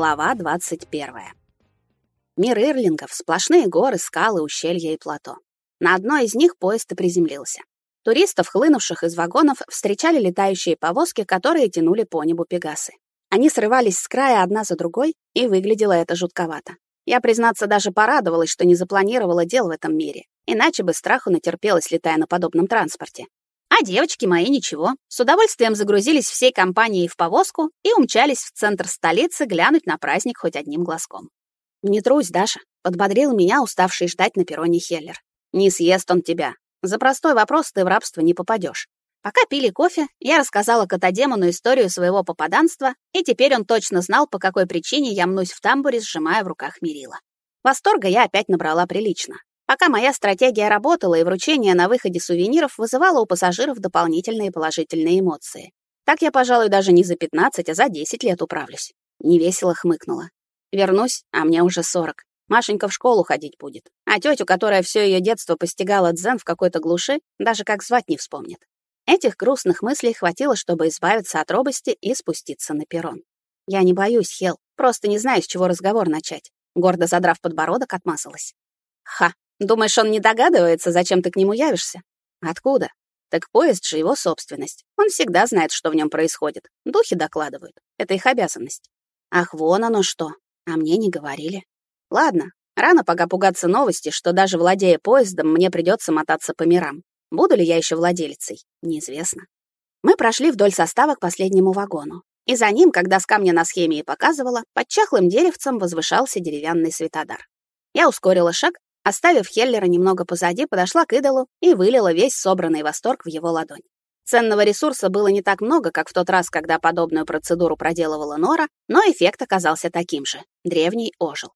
Глава 21. Мир Ирлингов — сплошные горы, скалы, ущелья и плато. На одной из них поезд и приземлился. Туристов, хлынувших из вагонов, встречали летающие повозки, которые тянули по небу пегасы. Они срывались с края одна за другой, и выглядело это жутковато. Я, признаться, даже порадовалась, что не запланировала дел в этом мире, иначе бы страху натерпелась, летая на подобном транспорте. Девочки мои ничего, с удовольствием загрузились всей компанией в повозку и умчались в центр столицы глянуть на праздник хоть одним глазком. «Не трусь, Даша», — подбодрил меня, уставший ждать на перроне Хеллер. «Не съест он тебя. За простой вопрос ты в рабство не попадешь. Пока пили кофе, я рассказала Котодемону историю своего попаданства, и теперь он точно знал, по какой причине я мнусь в тамбуре, сжимая в руках Мерила. Восторга я опять набрала прилично. Пока моя стратегия работала и вручение на выходе сувениров вызывало у пассажиров дополнительные положительные эмоции. Так я, пожалуй, даже не за 15, а за 10 лет управлюсь. Невесело хмыкнула. Вернусь, а мне уже 40. Машенька в школу ходить будет. А тетю, которая все ее детство постигала дзен в какой-то глуши, даже как звать не вспомнит. Этих грустных мыслей хватило, чтобы избавиться от робости и спуститься на перрон. Я не боюсь, Хел, просто не знаю, с чего разговор начать. Гордо задрав подбородок, отмазалась. Ха, Думаешь, он не догадывается, зачем ты к нему явишься? Откуда? Так поезд же его собственность. Он всегда знает, что в нем происходит. Духи докладывают. Это их обязанность. Ах, вон оно что. А мне не говорили. Ладно, рано пока пугаться новости, что даже владея поездом, мне придется мотаться по мирам. Буду ли я еще владелицей? Неизвестно. Мы прошли вдоль состава к последнему вагону. И за ним, когда с камня на схеме и показывала, под чахлым деревцем возвышался деревянный светодар. Я ускорила шаг Оставив Хеллера немного позади, подошла к идолу и вылила весь собранный восторг в его ладонь. Ценного ресурса было не так много, как в тот раз, когда подобную процедуру проделывала Нора, но эффект оказался таким же. Древний ожил.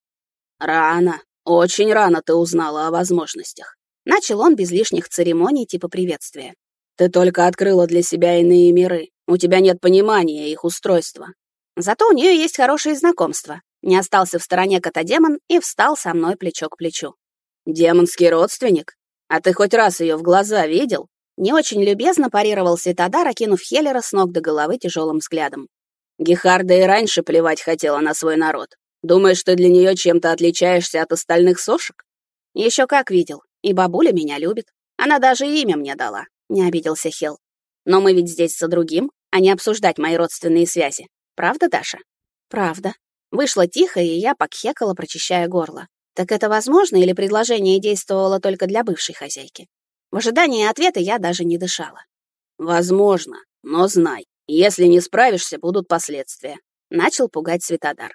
«Рано, очень рано ты узнала о возможностях». Начал он без лишних церемоний типа приветствия. «Ты только открыла для себя иные миры. У тебя нет понимания их устройства. Зато у нее есть хорошие знакомства. Не остался в стороне котодемон и встал со мной плечо к плечу. «Демонский родственник? А ты хоть раз ее в глаза видел?» Не очень любезно парировал Светодар, окинув Хеллера с ног до головы тяжелым взглядом. Гехарда и раньше плевать хотела на свой народ. Думаешь, ты для нее чем-то отличаешься от остальных сошек? Еще как видел. И бабуля меня любит. Она даже имя мне дала. Не обиделся Хел. Но мы ведь здесь за другим, а не обсуждать мои родственные связи. Правда, Даша? Правда. Вышло тихо, и я покхекала, прочищая горло. Так это возможно или предложение действовало только для бывшей хозяйки? В ожидании ответа я даже не дышала. Возможно, но знай, если не справишься, будут последствия. Начал пугать Светодар.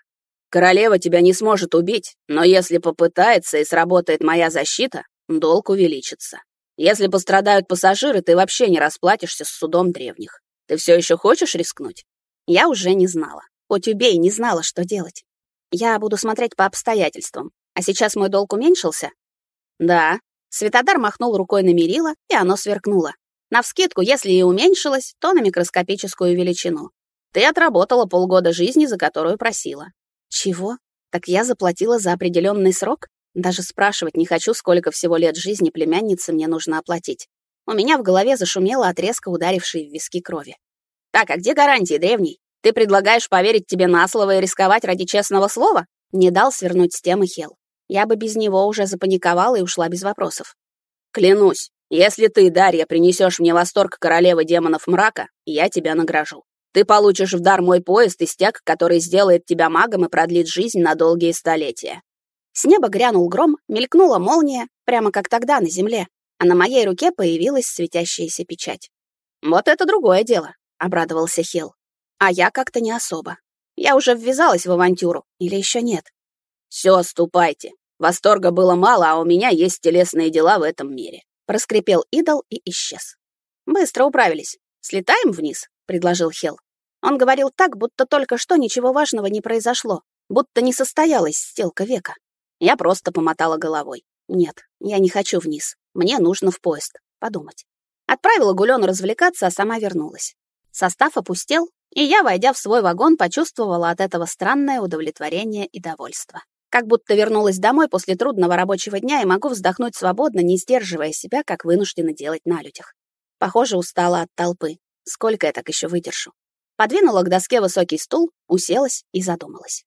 Королева тебя не сможет убить, но если попытается и сработает моя защита, долг увеличится. Если пострадают пассажиры, ты вообще не расплатишься с судом древних. Ты все еще хочешь рискнуть? Я уже не знала. Хоть убей, не знала, что делать. Я буду смотреть по обстоятельствам. А сейчас мой долг уменьшился? Да. Светодар махнул рукой на мерило, и оно сверкнуло. Навскидку, если и уменьшилось, то на микроскопическую величину. Ты отработала полгода жизни, за которую просила. Чего? Так я заплатила за определенный срок? Даже спрашивать не хочу, сколько всего лет жизни племянницы мне нужно оплатить. У меня в голове зашумело от резко ударившей в виски крови. Так, а где гарантии, древний? Ты предлагаешь поверить тебе на слово и рисковать ради честного слова? Не дал свернуть с темы Хел. Я бы без него уже запаниковала и ушла без вопросов. Клянусь, если ты, Дарья, принесешь мне восторг королевы демонов мрака, я тебя награжу. Ты получишь в дар мой поезд и стяг, который сделает тебя магом и продлит жизнь на долгие столетия. С неба грянул гром, мелькнула молния, прямо как тогда на земле, а на моей руке появилась светящаяся печать. «Вот это другое дело», — обрадовался Хил. «А я как-то не особо. Я уже ввязалась в авантюру, или еще нет?» «Все, ступайте. Восторга было мало, а у меня есть телесные дела в этом мире. Проскрипел идол и исчез. Быстро управились. Слетаем вниз, предложил Хел. Он говорил так, будто только что ничего важного не произошло, будто не состоялась стелка века. Я просто помотала головой. Нет, я не хочу вниз. Мне нужно в поезд. Подумать. Отправила Гулену развлекаться, а сама вернулась. Состав опустел, и я, войдя в свой вагон, почувствовала от этого странное удовлетворение и довольство. Как будто вернулась домой после трудного рабочего дня и могу вздохнуть свободно, не сдерживая себя, как вынуждена делать на людях. Похоже, устала от толпы. Сколько я так еще выдержу? Подвинула к доске высокий стул, уселась и задумалась.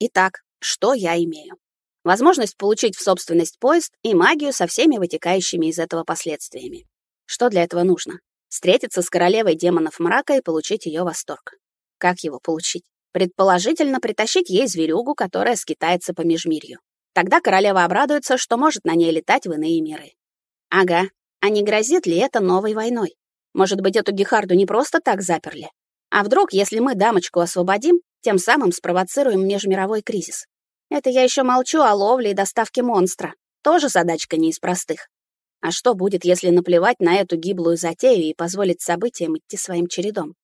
Итак, что я имею? Возможность получить в собственность поезд и магию со всеми вытекающими из этого последствиями. Что для этого нужно? Встретиться с королевой демонов мрака и получить ее восторг. Как его получить? Предположительно, притащить ей зверюгу, которая скитается по межмирью. Тогда королева обрадуется, что может на ней летать в иные миры. Ага, а не грозит ли это новой войной? Может быть, эту Гехарду не просто так заперли? А вдруг, если мы дамочку освободим, тем самым спровоцируем межмировой кризис? Это я еще молчу о ловле и доставке монстра. Тоже задачка не из простых. А что будет, если наплевать на эту гиблую затею и позволить событиям идти своим чередом?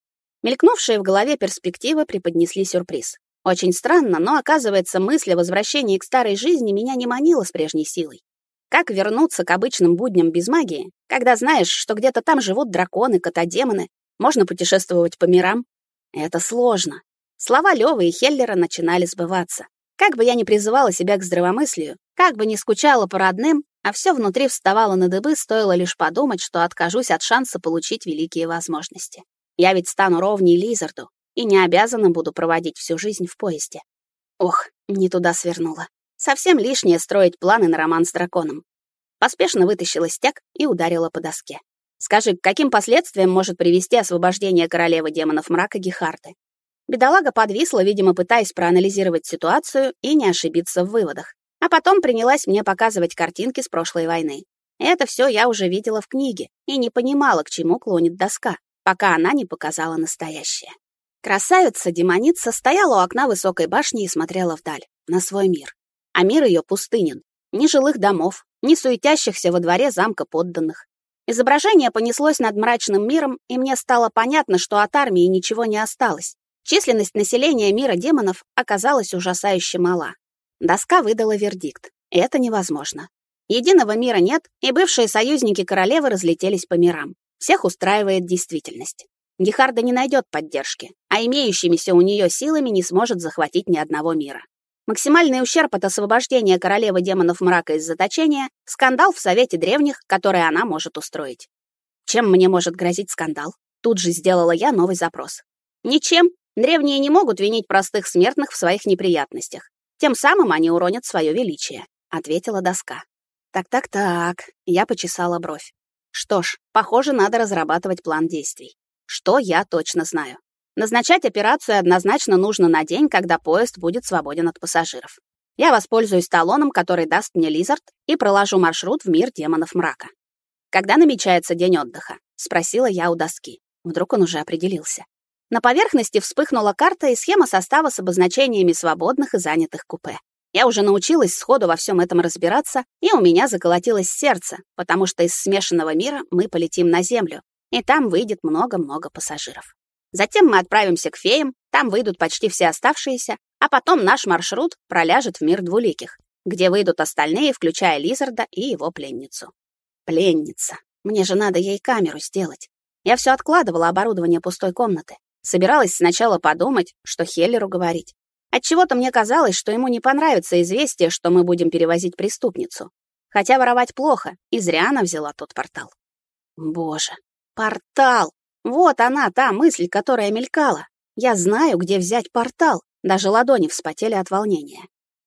Мелькнувшие в голове перспективы преподнесли сюрприз. Очень странно, но, оказывается, мысль о возвращении к старой жизни меня не манила с прежней силой. Как вернуться к обычным будням без магии, когда знаешь, что где-то там живут драконы, котодемоны, можно путешествовать по мирам? Это сложно. Слова Лёвы и Хеллера начинали сбываться. Как бы я ни призывала себя к здравомыслию, как бы ни скучала по родным, а все внутри вставало на дыбы, стоило лишь подумать, что откажусь от шанса получить великие возможности. Я ведь стану ровней Лизарду и не обязана буду проводить всю жизнь в поезде. Ох, не туда свернула. Совсем лишнее строить планы на роман с драконом. Поспешно вытащила стяг и ударила по доске. Скажи, к каким последствиям может привести освобождение королевы демонов мрака Гехарты? Бедолага подвисла, видимо, пытаясь проанализировать ситуацию и не ошибиться в выводах. А потом принялась мне показывать картинки с прошлой войны. Это все я уже видела в книге и не понимала, к чему клонит доска, пока она не показала настоящее. Красавица-демоница стояла у окна высокой башни и смотрела вдаль, на свой мир а мир ее пустынен. Ни жилых домов, ни суетящихся во дворе замка подданных. Изображение понеслось над мрачным миром, и мне стало понятно, что от армии ничего не осталось. Численность населения мира демонов оказалась ужасающе мала. Доска выдала вердикт. Это невозможно. Единого мира нет, и бывшие союзники королевы разлетелись по мирам. Всех устраивает действительность. Гехарда не найдет поддержки, а имеющимися у нее силами не сможет захватить ни одного мира. Максимальный ущерб от освобождения королевы демонов мрака из заточения — скандал в Совете Древних, который она может устроить. Чем мне может грозить скандал? Тут же сделала я новый запрос. Ничем. Древние не могут винить простых смертных в своих неприятностях. Тем самым они уронят свое величие, ответила доска. Так-так-так, я почесала бровь. Что ж, похоже, надо разрабатывать план действий. Что я точно знаю? Назначать операцию однозначно нужно на день, когда поезд будет свободен от пассажиров. Я воспользуюсь талоном, который даст мне Лизард, и проложу маршрут в мир демонов мрака. Когда намечается день отдыха? спросила я у доски. Вдруг он уже определился. На поверхности вспыхнула карта и схема состава с обозначениями свободных и занятых купе. Я уже научилась сходу во всем этом разбираться, и у меня заколотилось сердце, потому что из смешанного мира мы полетим на Землю, и там выйдет много-много пассажиров. Затем мы отправимся к феям, там выйдут почти все оставшиеся, а потом наш маршрут проляжет в мир двуликих, где выйдут остальные, включая Лизарда и его пленницу. Пленница. Мне же надо ей камеру сделать. Я все откладывала оборудование пустой комнаты. Собиралась сначала подумать, что Хеллеру говорить. Отчего-то мне казалось, что ему не понравится известие, что мы будем перевозить преступницу. Хотя воровать плохо, и зря она взяла тот портал. Боже, портал! Вот она, та мысль, которая мелькала. Я знаю, где взять портал. Даже ладони вспотели от волнения.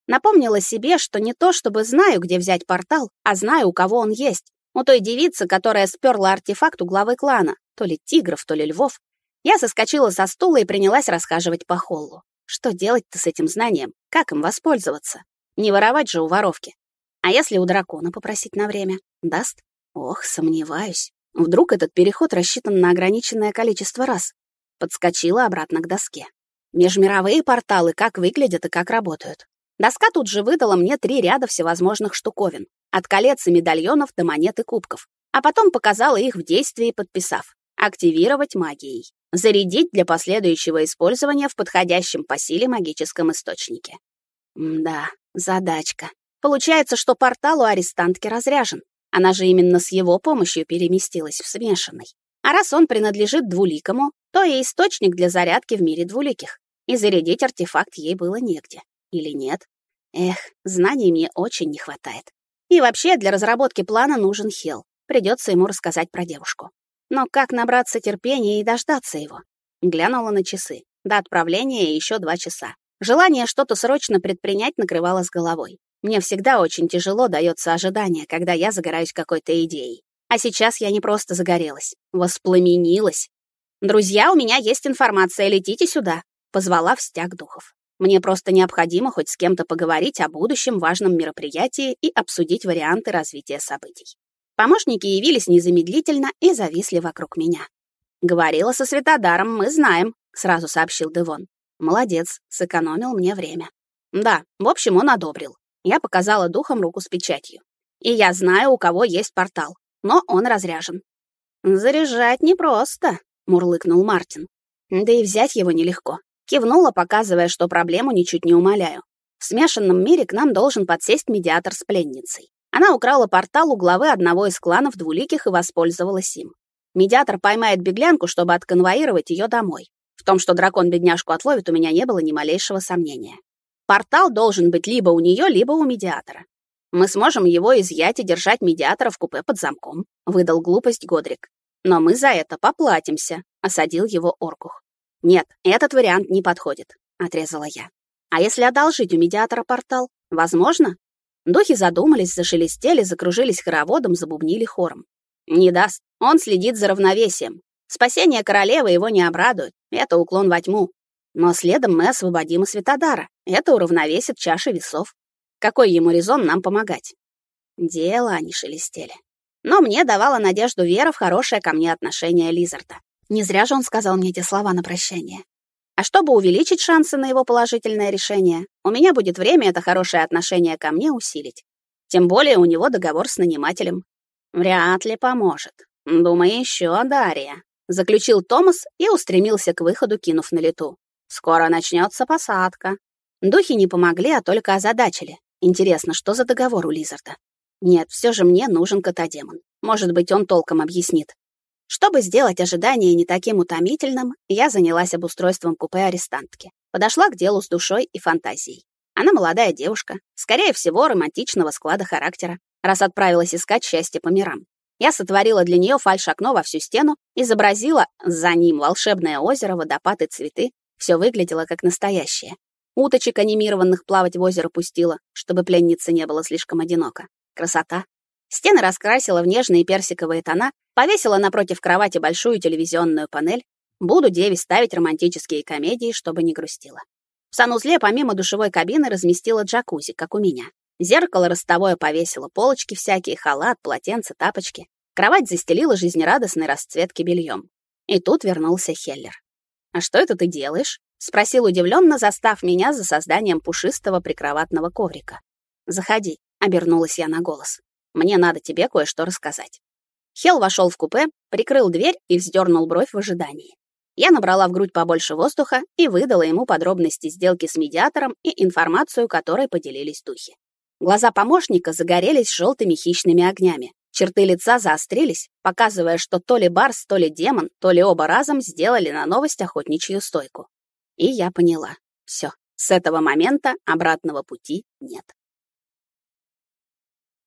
Напомнила себе, что не то чтобы знаю, где взять портал, а знаю, у кого он есть. У той девицы, которая сперла артефакт у главы клана, то ли тигров, то ли львов. Я соскочила со стула и принялась расхаживать по холлу. Что делать-то с этим знанием? Как им воспользоваться? Не воровать же у воровки. А если у дракона попросить на время? Даст? Ох, сомневаюсь. Вдруг этот переход рассчитан на ограниченное количество раз. Подскочила обратно к доске. Межмировые порталы как выглядят и как работают. Доска тут же выдала мне три ряда всевозможных штуковин. От колец и медальонов до монет и кубков. А потом показала их в действии, подписав. Активировать магией. Зарядить для последующего использования в подходящем по силе магическом источнике. Да, задачка. Получается, что портал у арестантки разряжен. Она же именно с его помощью переместилась в смешанный. А раз он принадлежит двуликому, то и источник для зарядки в мире двуликих. И зарядить артефакт ей было негде. Или нет? Эх, знаний мне очень не хватает. И вообще для разработки плана нужен Хел. Придется ему рассказать про девушку. Но как набраться терпения и дождаться его? Глянула на часы. До отправления еще два часа. Желание что-то срочно предпринять накрывало с головой. Мне всегда очень тяжело дается ожидание, когда я загораюсь какой-то идеей. А сейчас я не просто загорелась, воспламенилась. «Друзья, у меня есть информация, летите сюда», — позвала в стяг духов. «Мне просто необходимо хоть с кем-то поговорить о будущем важном мероприятии и обсудить варианты развития событий». Помощники явились незамедлительно и зависли вокруг меня. «Говорила со Светодаром, мы знаем», — сразу сообщил Девон. «Молодец, сэкономил мне время». «Да, в общем, он одобрил». Я показала духом руку с печатью. «И я знаю, у кого есть портал но он разряжен. «Заряжать непросто», — мурлыкнул Мартин. «Да и взять его нелегко». Кивнула, показывая, что проблему ничуть не умаляю. В смешанном мире к нам должен подсесть медиатор с пленницей. Она украла портал у главы одного из кланов двуликих и воспользовалась им. Медиатор поймает беглянку, чтобы отконвоировать ее домой. В том, что дракон бедняжку отловит, у меня не было ни малейшего сомнения. Портал должен быть либо у нее, либо у медиатора. Мы сможем его изъять и держать медиатора в купе под замком», — выдал глупость Годрик. «Но мы за это поплатимся», — осадил его Оркух. «Нет, этот вариант не подходит», — отрезала я. «А если одолжить у медиатора портал? Возможно?» Духи задумались, зашелестели, закружились хороводом, забубнили хором. «Не даст. Он следит за равновесием. Спасение королевы его не обрадует. Это уклон во тьму. Но следом мы освободим и Светодара. Это уравновесит чаши весов. Какой ему резон нам помогать? Дело они шелестели. Но мне давала надежду вера в хорошее ко мне отношение Лизарда. Не зря же он сказал мне эти слова на прощание. А чтобы увеличить шансы на его положительное решение, у меня будет время это хорошее отношение ко мне усилить. Тем более у него договор с нанимателем. Вряд ли поможет. Думаю, еще Дарья. Заключил Томас и устремился к выходу, кинув на лету. Скоро начнется посадка. Духи не помогли, а только озадачили. Интересно, что за договор у Лизарда? Нет, все же мне нужен котодемон. Может быть, он толком объяснит. Чтобы сделать ожидание не таким утомительным, я занялась обустройством купе арестантки. Подошла к делу с душой и фантазией. Она молодая девушка, скорее всего, романтичного склада характера, раз отправилась искать счастье по мирам. Я сотворила для нее фальш-окно во всю стену, изобразила за ним волшебное озеро, водопад и цветы. Все выглядело как настоящее. Уточек анимированных плавать в озеро пустила, чтобы пленнице не было слишком одиноко. Красота. Стены раскрасила в нежные персиковые тона, повесила напротив кровати большую телевизионную панель. Буду деве ставить романтические комедии, чтобы не грустила. В санузле помимо душевой кабины разместила джакузи, как у меня. Зеркало ростовое повесила, полочки всякие, халат, полотенце, тапочки. Кровать застелила жизнерадостной расцветки бельем. И тут вернулся Хеллер. «А что это ты делаешь?» — спросил удивленно, застав меня за созданием пушистого прикроватного коврика. «Заходи», — обернулась я на голос. «Мне надо тебе кое-что рассказать». Хел вошел в купе, прикрыл дверь и вздернул бровь в ожидании. Я набрала в грудь побольше воздуха и выдала ему подробности сделки с медиатором и информацию, которой поделились духи. Глаза помощника загорелись желтыми хищными огнями. Черты лица заострились, показывая, что то ли Барс, то ли демон, то ли оба разом сделали на новость охотничью стойку. И я поняла. Все, с этого момента обратного пути нет.